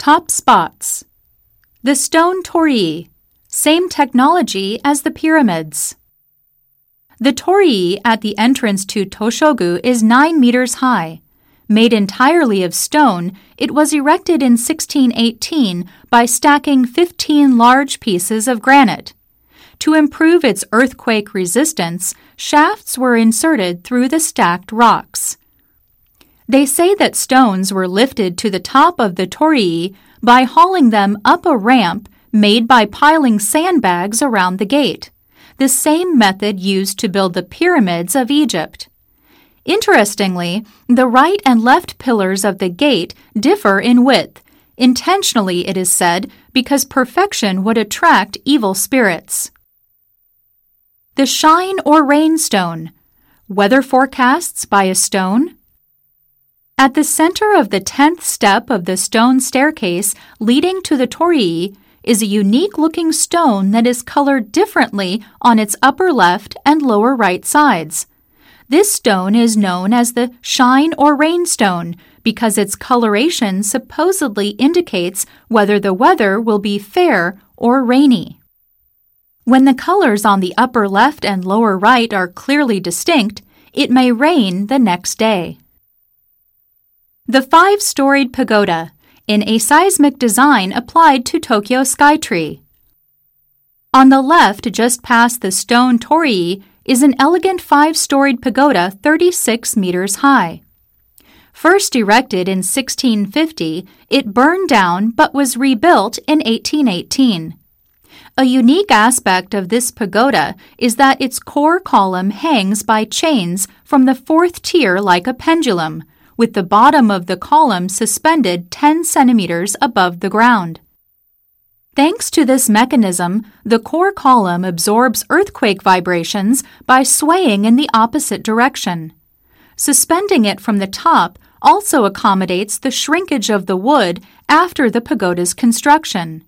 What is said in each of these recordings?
Top spots. The stone torii, same technology as the pyramids. The torii at the entrance to Toshogu is 9 meters high. Made entirely of stone, it was erected in 1618 by stacking 15 large pieces of granite. To improve its earthquake resistance, shafts were inserted through the stacked rocks. They say that stones were lifted to the top of the torii by hauling them up a ramp made by piling sandbags around the gate, the same method used to build the pyramids of Egypt. Interestingly, the right and left pillars of the gate differ in width, intentionally, it is said, because perfection would attract evil spirits. The shine or rain stone. Weather forecasts by a stone. At the center of the tenth step of the stone staircase leading to the torii is a unique looking stone that is colored differently on its upper left and lower right sides. This stone is known as the shine or rain stone because its coloration supposedly indicates whether the weather will be fair or rainy. When the colors on the upper left and lower right are clearly distinct, it may rain the next day. The five storied pagoda, in a seismic design applied to Tokyo Skytree. On the left, just past the stone torii, is an elegant five storied pagoda 36 meters high. First erected in 1650, it burned down but was rebuilt in 1818. A unique aspect of this pagoda is that its core column hangs by chains from the fourth tier like a pendulum, with the bottom of the column suspended 10 centimeters above the ground. Thanks to this mechanism, the core column absorbs earthquake vibrations by swaying in the opposite direction. Suspending it from the top also accommodates the shrinkage of the wood after the pagoda's construction.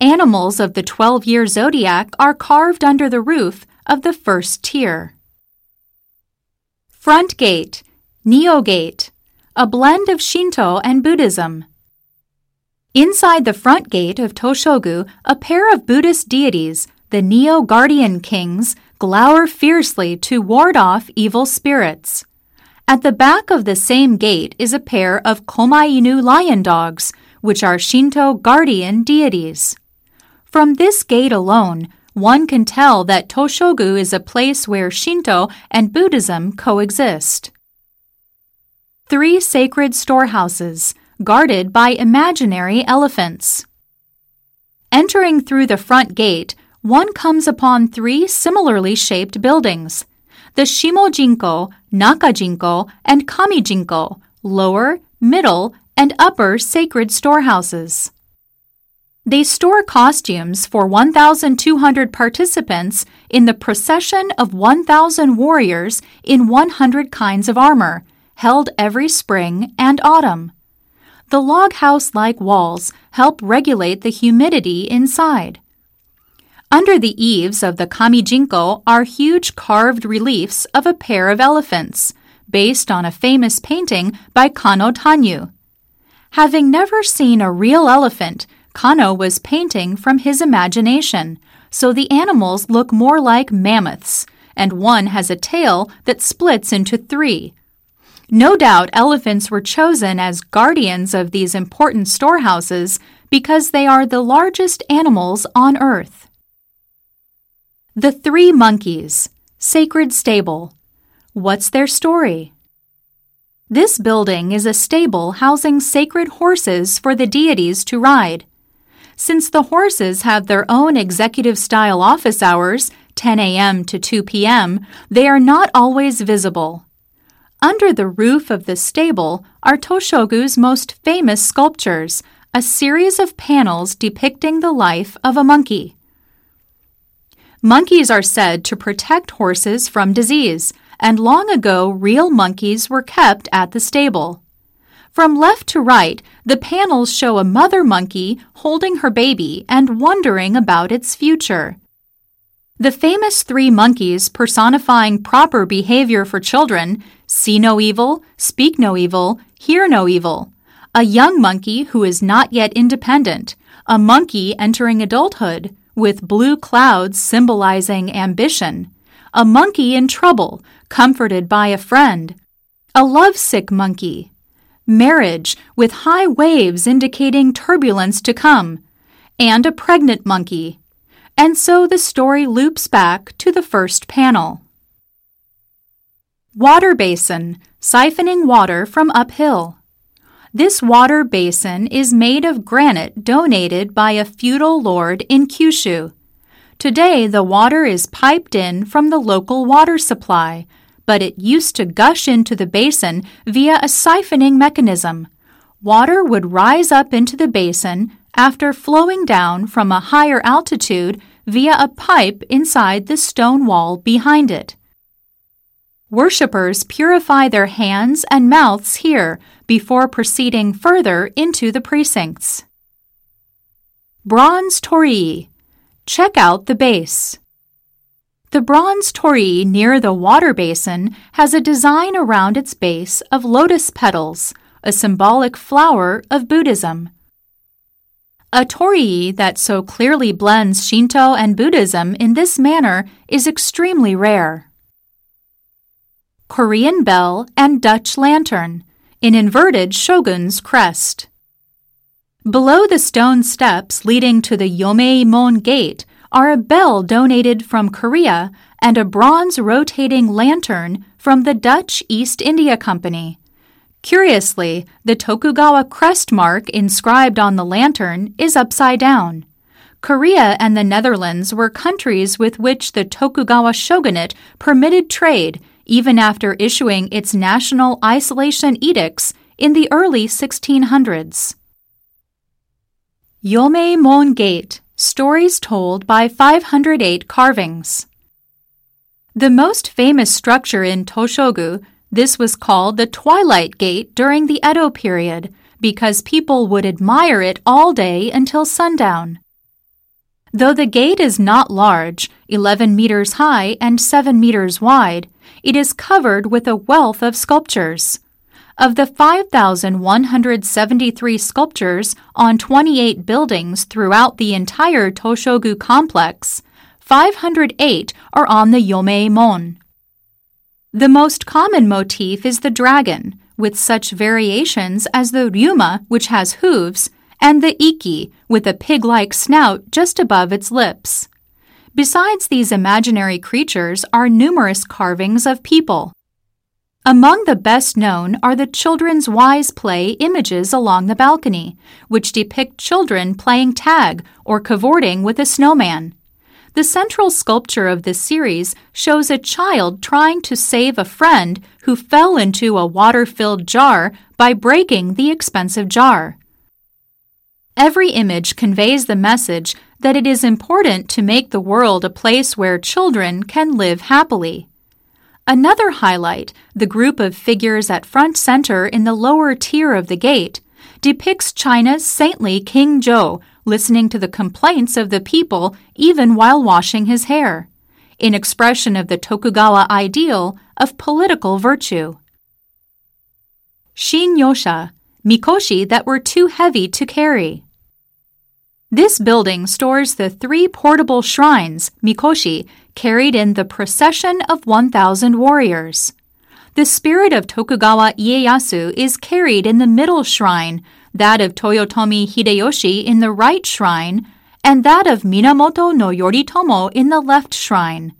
Animals of the 12 year zodiac are carved under the roof of the first tier. Front Gate Nio-Gate, a blend of Shinto and Buddhism. Inside the front gate of Toshogu, a pair of Buddhist deities, the Nio Guardian Kings, glower fiercely to ward off evil spirits. At the back of the same gate is a pair of Komainu lion dogs, which are Shinto guardian deities. From this gate alone, one can tell that Toshogu is a place where Shinto and Buddhism coexist three sacred storehouses guarded by imaginary elephants. Entering through the front gate, one comes upon three similarly shaped buildings the Shimojinko, Nakajinko, and Kamijinko, lower, middle, and upper sacred storehouses. They store costumes for 1,200 participants in the procession of 1,000 warriors in 100 kinds of armor, held every spring and autumn. The log house like walls help regulate the humidity inside. Under the eaves of the Kamijinko are huge carved reliefs of a pair of elephants, based on a famous painting by Kano Tanyu. Having never seen a real elephant, Kano was painting from his imagination, so the animals look more like mammoths, and one has a tail that splits into three, no doubt elephants were chosen as guardians of these important storehouses because they are the largest animals on earth. The Three Monkeys, Sacred Stable. What's their story? This building is a stable housing sacred horses for the deities to ride. Since the horses have their own executive style office hours, 10 a.m. to 2 p.m., they are not always visible. Under the roof of the stable are Toshogu's most famous sculptures, a series of panels depicting the life of a monkey. Monkeys are said to protect horses from disease, and long ago real monkeys were kept at the stable. From left to right, the panels show a mother monkey holding her baby and wondering about its future. The famous three monkeys personifying proper behavior for children see no evil, speak no evil, hear no evil. A young monkey who is not yet independent, a monkey entering adulthood, with blue clouds symbolizing ambition, a monkey in trouble, comforted by a friend, a lovesick monkey, marriage with high waves indicating turbulence to come, and a pregnant monkey. And so the story loops back to the first panel. Water basin, siphoning water from uphill. This water basin is made of granite donated by a feudal lord in Kyushu. Today, the water is piped in from the local water supply, but it used to gush into the basin via a siphoning mechanism. Water would rise up into the basin after flowing down from a higher altitude via a pipe inside the stone wall behind it. Worshippers purify their hands and mouths here before proceeding further into the precincts. Bronze Torii. Check out the base. The bronze torii near the water basin has a design around its base of lotus petals, a symbolic flower of Buddhism. A torii that so clearly blends Shinto and Buddhism in this manner is extremely rare. Korean bell and Dutch lantern, in inverted shogun's crest. Below the stone steps leading to the Yomeimon gate are a bell donated from Korea and a bronze rotating lantern from the Dutch East India Company. Curiously, the Tokugawa crest mark inscribed on the lantern is upside down. Korea and the Netherlands were countries with which the Tokugawa shogunate permitted trade even after issuing its national isolation edicts in the early 1600s. Yomeimon Gate Stories Told by 508 Carvings. The most famous structure in Toshogu, this was called the Twilight Gate during the Edo period because people would admire it all day until sundown. Though the gate is not large, 11 meters high and 7 meters wide, it is covered with a wealth of sculptures. Of the 5,173 sculptures on 28 buildings throughout the entire Toshogu complex, 508 are on the Yomeimon. The most common motif is the dragon, with such variations as the ryuma, which has hooves, and the iki, with a pig like snout just above its lips. Besides these imaginary creatures are numerous carvings of people. Among the best known are the children's wise play images along the balcony, which depict children playing tag or cavorting with a snowman. The central sculpture of this series shows a child trying to save a friend who fell into a water filled jar by breaking the expensive jar. Every image conveys the message that it is important to make the world a place where children can live happily. Another highlight, the group of figures at front center in the lower tier of the gate, depicts China's saintly King Zhou listening to the complaints of the people even while washing his hair, in expression of the Tokugawa ideal of political virtue. Shinyosha, mikoshi that were too heavy to carry. This building stores the three portable shrines, mikoshi, carried in the procession of 1,000 warriors. The spirit of Tokugawa Ieyasu is carried in the middle shrine, that of Toyotomi Hideyoshi in the right shrine, and that of Minamoto no Yoritomo in the left shrine.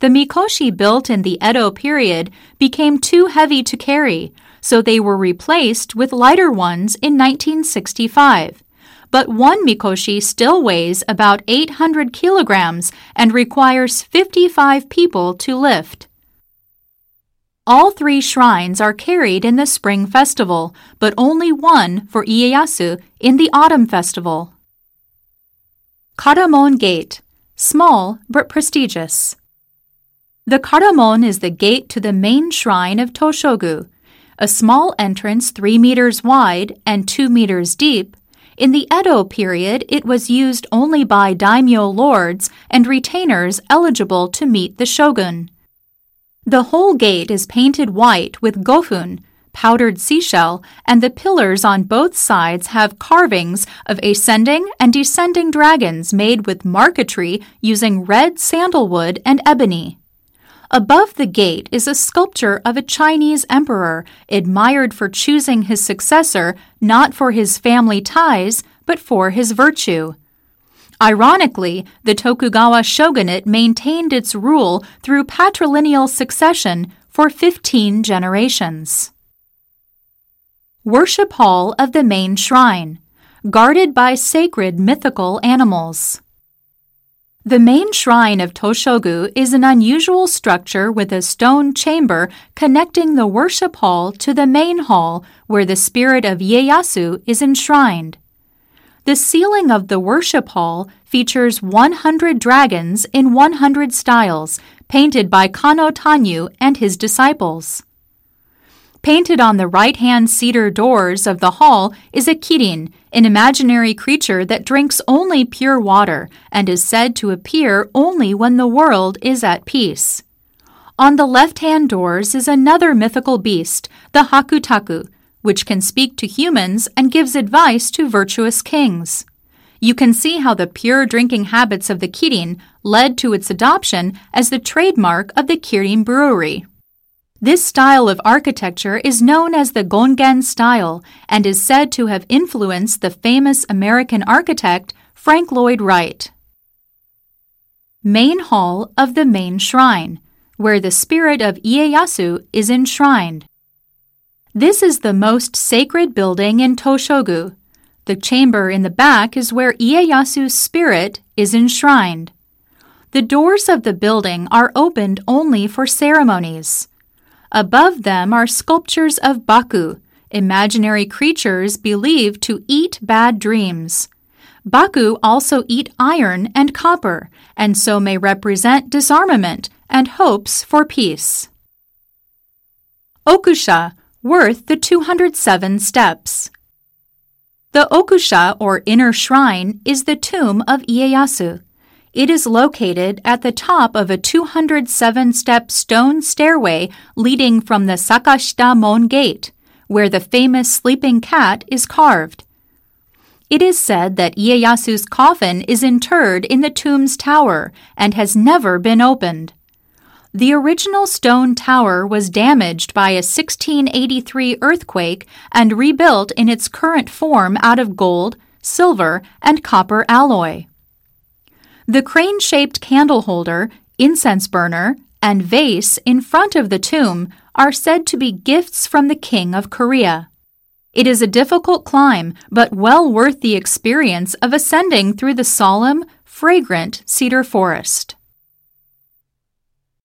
The mikoshi built in the Edo period became too heavy to carry, so they were replaced with lighter ones in 1965 but one mikoshi still weighs about 800 kilograms and requires 55 people to lift. All three shrines are carried in the spring festival, but only one for Ieyasu in the autumn festival. Karamon Gate, small but prestigious. The Karamon is the gate to the main shrine of Toshogu, a small entrance 3 meters wide and 2 meters deep in the Edo period, it was used only by daimyo lords and retainers eligible to meet the shogun. The whole gate is painted white with gofun, powdered seashell, and the pillars on both sides have carvings of ascending and descending dragons made with marquetry using red sandalwood and ebony. Above the gate is a sculpture of a Chinese emperor admired for choosing his successor not for his family ties, but for his virtue. Ironically, the Tokugawa shogunate maintained its rule through patrilineal succession for 15 generations. Worship Hall of the Main Shrine, guarded by sacred mythical animals. The main shrine of Toshogu is an unusual structure with a stone chamber connecting the worship hall to the main hall where the spirit of Ieyasu is enshrined. The ceiling of the worship hall features 100 dragons in 100 styles, painted by Kano Tanyu and his disciples. Painted on the right hand cedar doors of the hall is a kirin, an imaginary creature that drinks only pure water and is said to appear only when the world is at peace. On the left hand doors is another mythical beast, the Hakutaku, which can speak to humans and gives advice to virtuous kings. You can see how the pure drinking habits of the Kirin led to its adoption as the trademark of the Kirin Brewery. This style of architecture is known as the Gongen style and is said to have influenced the famous American architect Frank Lloyd Wright. Main Hall of the Main Shrine, where the spirit of Ieyasu is enshrined. This is the most sacred building in Toshogu. The chamber in the back is where Ieyasu's spirit is enshrined. The doors of the building are opened only for ceremonies. Above them are sculptures of Baku, imaginary creatures believed to eat bad dreams. Baku also eat iron and copper, and so may represent disarmament and hopes for peace. Okusha, worth the 207 steps. The Okusha, or inner shrine, is the tomb of Ieyasu. It is located at the top of a 207 step stone stairway leading from the Sakashita Mon Gate, where the famous sleeping cat is carved. It is said that Ieyasu's coffin is interred in the tomb's tower and has never been opened. The original stone tower was damaged by a 1683 earthquake and rebuilt in its current form out of gold, silver, and copper alloy. The crane shaped candle holder, incense burner, and vase in front of the tomb are said to be gifts from the King of Korea. It is a difficult climb, but well worth the experience of ascending through the solemn, fragrant cedar forest.